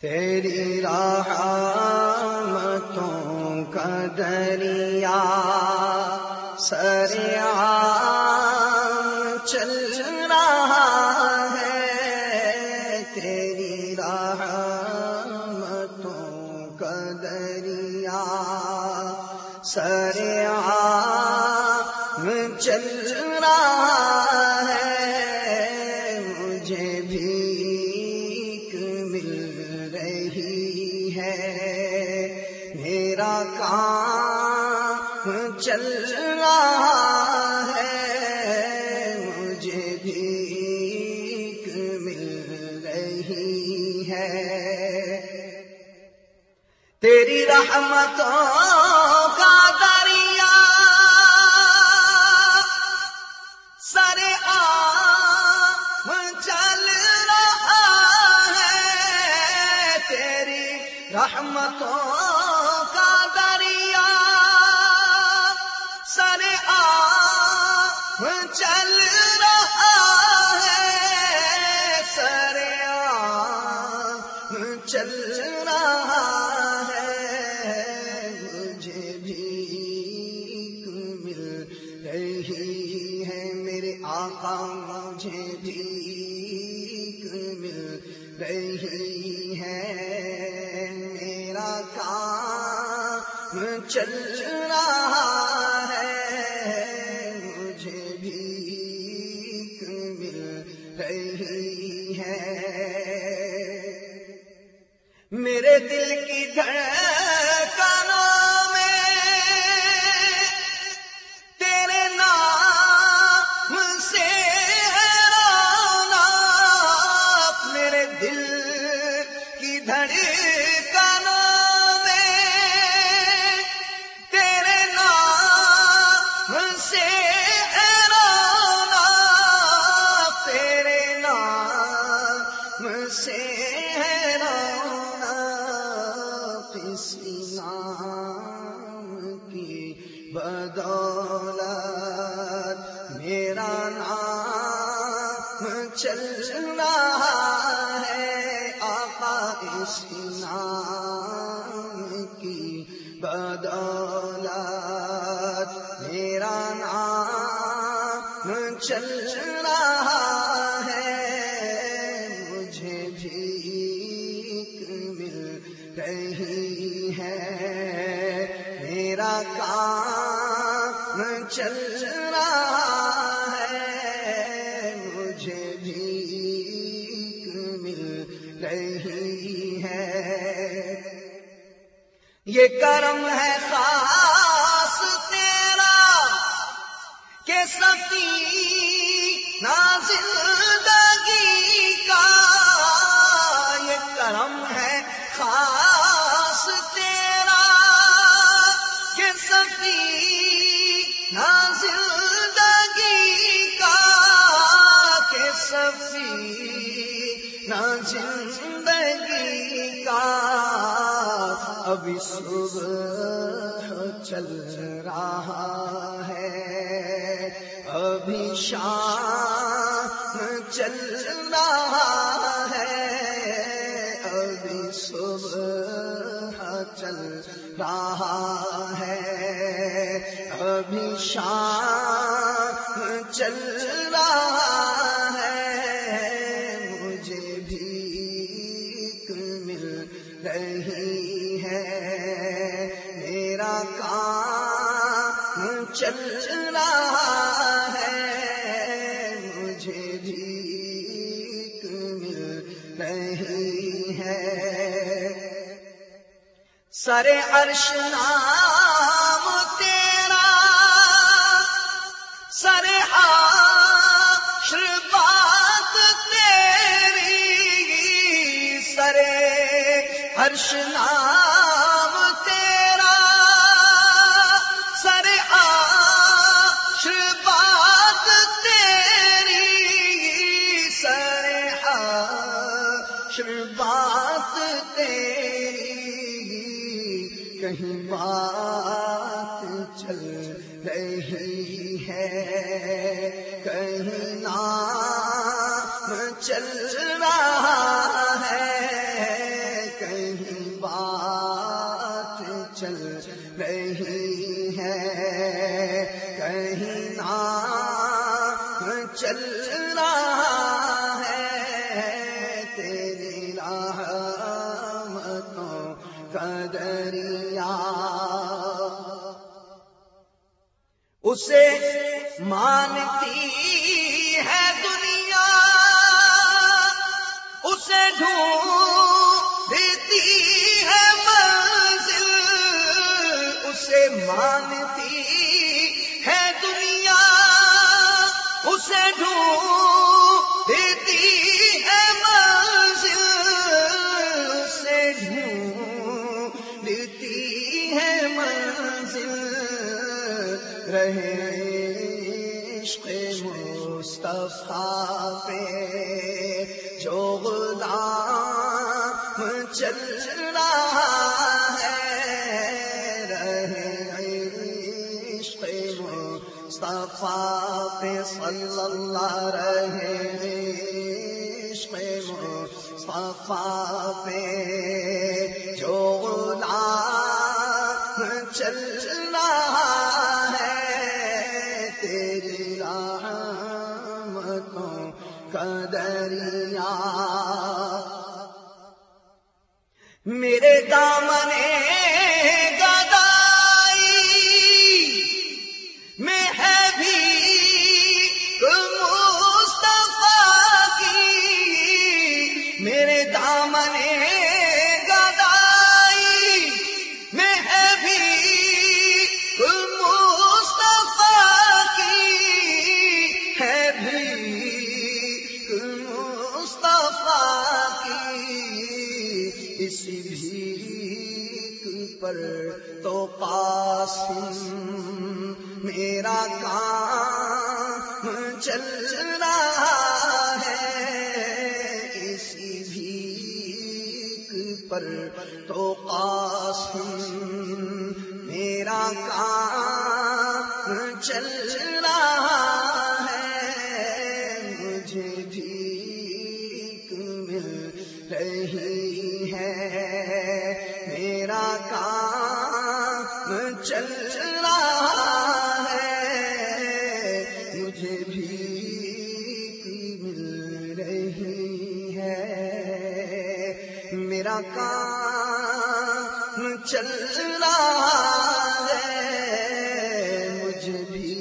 تیری رحمتوں کا دریا سریا چل رہا ہے۔ تیری رحمتوں کا دریا سریا چل رہا کام چل رہا ہے؟ مجھے بھی مل رہی ہے۔ تیری رحمتوں کا دریا سارے آم چل رہا ہے۔ تیری رحمتوں کا دریا چل رہا چل رہا ہے۔ مجھے بھی مل رہی ہے، میرے آقا، مجھے بھی مل رہی ہے۔ میرا کام چل رہا ہے۔ مجھے بھی مل رہی ہے۔ میرے دل کی دھڑکنوں میں تیرے نام سے ہے رونق میرے دل کی دھڑکنوں سے ہے رونق اسی نام کی بدولت؟ میرا نام چل رہا ہے۔ آقا اس نام کی بدولت؟ میرا نام چل رہا ہے مجھے مل رہی ہے۔ میرا کام چل رہا ہے۔ مجھے بھی مل رہی ہے۔ یہ کرم ہے خاص تیرا کہ سفی زندگی زندگی کا۔ ابھی صبح چل رہا ہے۔ ابھی شام چل رہا ہے۔ ابھی صبح چل رہا ہے۔ ابھی شام چل رہا رہی ہے۔ میرا کام چل رہا ہے۔ مجھے بھی مل رہی ہے۔ سر عرش نام تیرا، سر عرش عرش نام تیرا، سر عرش بات تیری، سر عرش بات تیری، کہیں بات چل رہی ہے، کہیں نام چل رہا دریا۔ اسے مانتی ہے دنیا۔ اسے ڈھونڈتی ہے منزل۔ اسے مانتی ہے دنیا۔ اسے ڈھونڈتی رہے عشق مصطفیٰ پہ جو غلام چل رہا ہے رہے عشق مصطفیٰ پہ صلی اللہ رہے عشق مصطفیٰ پہ جو غلام چل رہا میرے دامن گدائی میں ہے بھی مصطفیٰ کی میرے دامنے اس بھیک پر تو قاسم میرا کام چل رہا ہے۔ اسی بھیک پر تو قاسم میرا کام چل رہا ہے۔ مجھے بھیک مل رہی چل رہا ہے۔ مجھے بھی مل رہی ہے۔ میرا کام چل رہا ہے۔ مجھے بھی